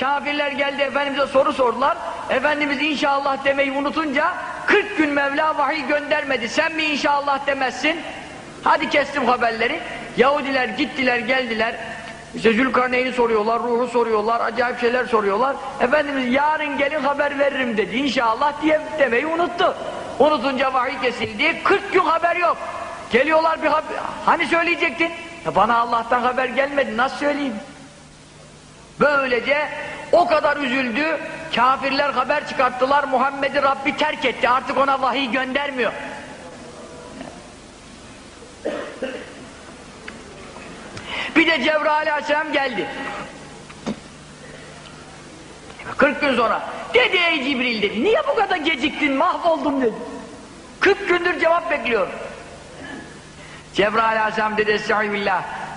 Kafirler geldi Efendimiz'e soru sordular. Efendimiz inşallah demeyi unutunca 40 gün Mevla vahiy göndermedi. Sen mi inşallah demezsin? Hadi kestim haberleri. Yahudiler gittiler geldiler. İşte Zülkarneyn'i soruyorlar, ruhu soruyorlar, acayip şeyler soruyorlar. Efendimiz yarın gelin haber veririm dedi. İnşallah diye demeyi unuttu. Unutunca vahiy kesildi. 40 gün haber yok. Geliyorlar bir haber. Hani söyleyecektin? Ya bana Allah'tan haber gelmedi. Nasıl söyleyeyim? Böylece o kadar üzüldü. Kafirler haber çıkarttılar. Muhammed'i Rabbi terk etti. Artık ona vahiy göndermiyor. Bir de Cebrail aleyhisselam geldi. 40 gün sonra. Dedi ey Cibril dedi. Niye bu kadar geciktin? Mahvoldum dedi. 40 gündür cevap bekliyorum. Cebrail aleyhisselam dedi Estağfirullah.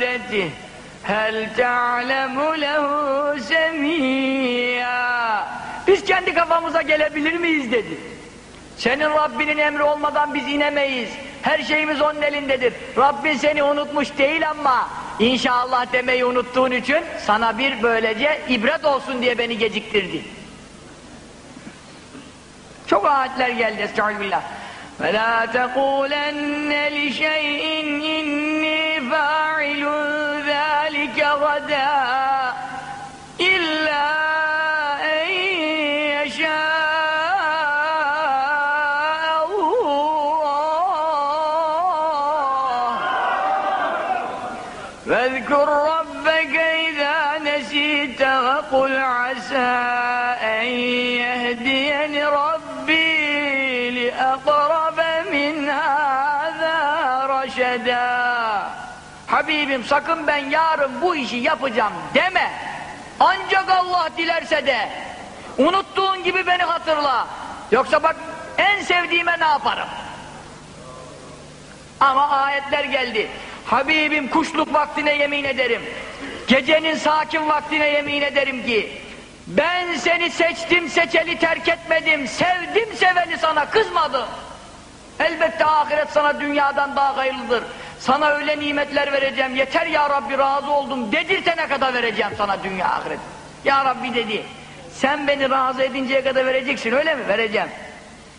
vel ardı ve ma beynehuma fa'buduhu vastabir li'ibadetih. Hel ta'lemu lehu semiyya. Biz kendi kafamıza gelebilir miyiz dedi. Senin Rabbinin emri olmadan biz inemeyiz. Her şeyimiz onun elindedir. Rabbin seni unutmuş değil ama inşallah demeyi unuttuğun için sana bir böylece ibret olsun diye beni geciktirdi. Çok ayetler geldi estağfirullah. وَلَا تَقُولَنَّ لِشَيْءٍ إِنِّي فَاعِلٌ ذَٰلِكَ غَدًا إِلَّا أَنْ يَشَاءَ اللَّهُ. واذكر ربك إذا نسيت وقل عسى أن يهديني ربي لأقرب من هذا رشدا. Habibim sakın ben yarın bu işi yapacağım deme. Ancak Allah dilerse de unuttuğun gibi beni hatırla. Yoksa bak en sevdiğime ne yaparım? Ama ayetler geldi. Habibim kuşluk vaktine yemin ederim. Gecenin sakin vaktine yemin ederim ki ben seni seçtim seçeli terk etmedim. Sevdim seveni sana kızmadım. Elbette ahiret sana dünyadan daha hayırlıdır. Sana öyle nimetler vereceğim. Yeter ya Rabbi razı oldum. Dedirtene kadar vereceğim sana dünya ahiret. Ya Rabbi dedi. Sen beni razı edinceye kadar vereceksin öyle mi? Vereceğim.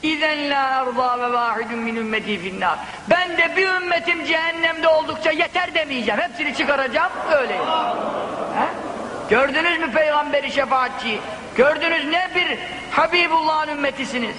İzen la erza ve vahidun min ümmeti finnar. Ben de bir ümmetim cehennemde oldukça yeter demeyeceğim. Hepsini çıkaracağım öyle. Gördünüz mü peygamberi şefaatçi? Gördünüz ne bir Habibullah'ın ümmetisiniz.